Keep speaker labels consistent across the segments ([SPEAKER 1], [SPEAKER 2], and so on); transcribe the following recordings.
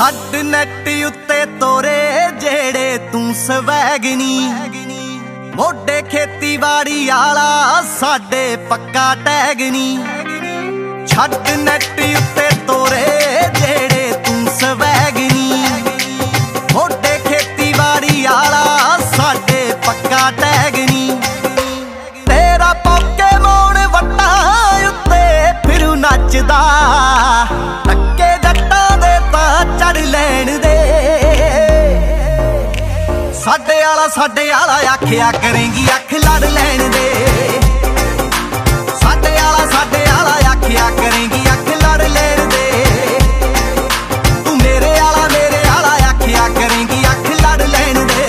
[SPEAKER 1] ਛੱਡ ਨੈਟ ਉੱਤੇ ਤੋਰੇ ਜਿਹੜੇ ਤੂੰ ਸਵੈਗਨੀ। ਮੋਢੇ ਖੇਤੀਬਾੜੀ ਵਾਲਾ ਸਾਡੇ ਪੱਕਾ ਟੈਗਨੀ। ਛੱਡ ਨੈਟ ਉੱਤੇ ਤੋਰੇ ਸਾਡੇ ਵਾਲਾ ਸਾਡੇ ਵਾਲਾ ਆਖਿਆ ਕਰੇਂਗੀ ਅੱਖ ਲੜ ਲੈਣ ਦੇ। ਸਾਡੇ ਵਾਲਾ ਸਾਡੇ ਵਾਲਾ ਆਖਿਆ ਕਰੇਂਗੀ ਅੱਖ ਲੜ ਲੈਣ ਦੇ। ਤੂੰ ਮੇਰੇ ਵਾਲਾ ਮੇਰੇ ਵਾਲਾ ਆਖਿਆ ਕਰੇਂਗੀ ਅੱਖ ਲੜ ਲੈਣ ਦੇ।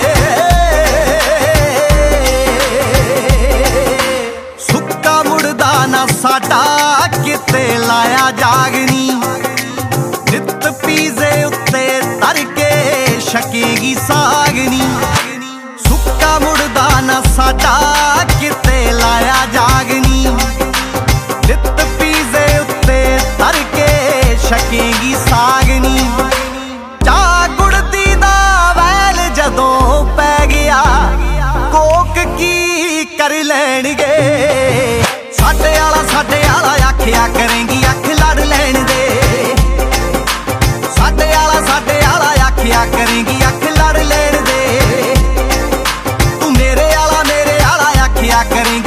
[SPEAKER 1] ਸੁੱਕਾ ਮੁੜਦਾ ਨਾ ਸਾਡਾ, ਕਿਤੇ ਲਾਇਆ ਜਾਗਨੀ ਨਿੱਤ ਪੀਜ਼ੇ ਉੱਤੇ ਤਰ ਕੇ ਸ਼ਕੇਗੀ ਸਾਗਨੀ ਨਾ ਵਾਲਾ ਆਖਿਆ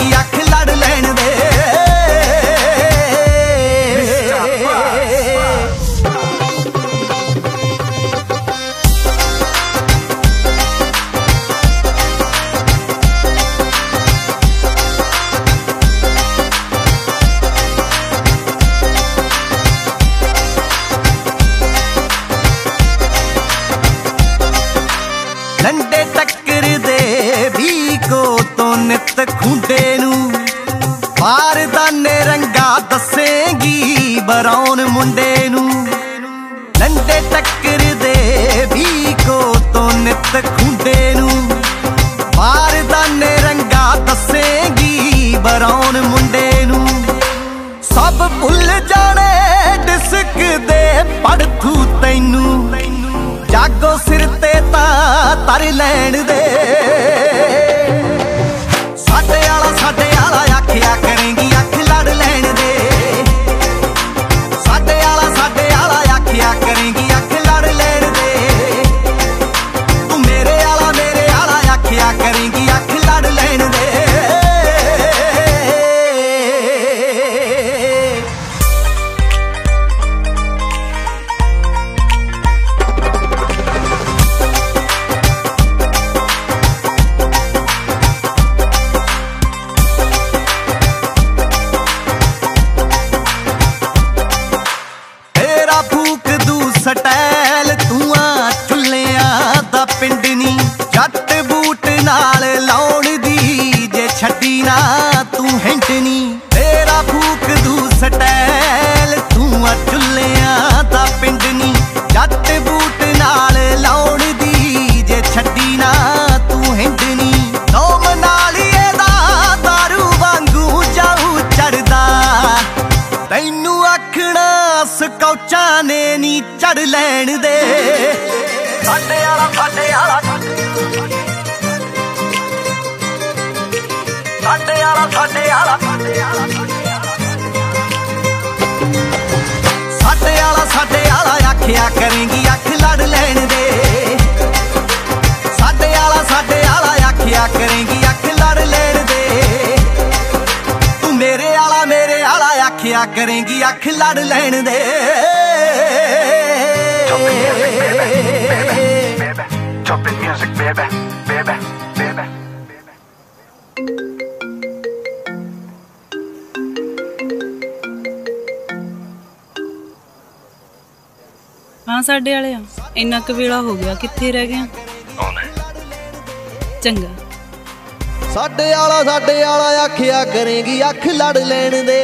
[SPEAKER 1] ਤੋਂ ਖੁੰਡੇ ਨੂੰ। ਬਾਰਦਾਨੇ ਰੰਗਾ ਦੱਸੇਗੀ ਬਰੌਨ ਮੁੰਡੇ ਨੂੰ। ਨੰਡੇ ਟੱਕਰ ਦੇ ਵੀ ਕੋ ਤੋਂ ਨਿਤ ਖੁੰਡੇ ਨੂੰ। ਬਾਰਦਾਨੇ ਰੰਗਾ ਦੱਸੇਗੀ ਬਰੌਨ ਮੁੰਡੇ ਨੂੰ। ਸਭ ਭੁੱਲ ਜਾਣੇ ਡਿਸਕ ਦੇ ਪੜਥੂ ਤੈਨੂੰ। ਜਾਗੋ ਸਿਰ ਤੇ ਤਾਂ ਤਰ ਲੈਣ ਦੇ। ਨੀ ਲੈਣ ਦੇ। ਸਾਡੇ ਵਾਲਾ ਸਾਡੇ ਵਾਲਾ। ਸਾਡੇ ਵਾਲਾ ਸਾਡੇ ਵਾਲਾ। ਸਾਡੇ ਵਾਲਾ ਸਾਡੇ ਵਾਲਾ, ਆਖਿਆ ਕਰੇਂਗੀ ਅੱਖ ਲੜ ਲੈਣ ਦੇ। ਸਾਡੇ ਵਾਲਾ ਸਾਡੇ ਵਾਲਾ, ਆਖਿਆ ਕਰੇਂਗੀ ਅੱਖ ਲੜ ਲੈਣ ਦੇ। ਤੂੰ ਮੇਰੇ ਵਾਲਾ ਮੇਰੇ ਵਾਲਾ, ਆਖਿਆ ਕਰੇਗੀ ਅੱਖ ਲੜ ਲੈਣ ਦੇ।
[SPEAKER 2] ਹਾਂ ਸਾਡੇ ਵਾਲਿਆ ਇੰਨਾ ਕੁ ਵੇਲਾ ਹੋ ਗਿਆ ਕਿੱਥੇ ਰਹਿ ਗਿਆ
[SPEAKER 3] ਆਉਣਾ
[SPEAKER 2] ਚੰਗਾ।
[SPEAKER 1] ਸਾਡੇ ਵਾਲਾ ਸਾਡੇ ਵਾਲਾ ਆਖਿਆ ਕਰੇਂਗੀ ਅੱਖ ਲੜ ਲੈਣ ਦੇ।